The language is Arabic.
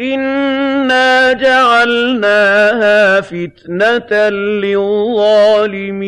إِنَّا جَعَلْنَاهَا فِتْنَةً لِّلظَّالِمِينَ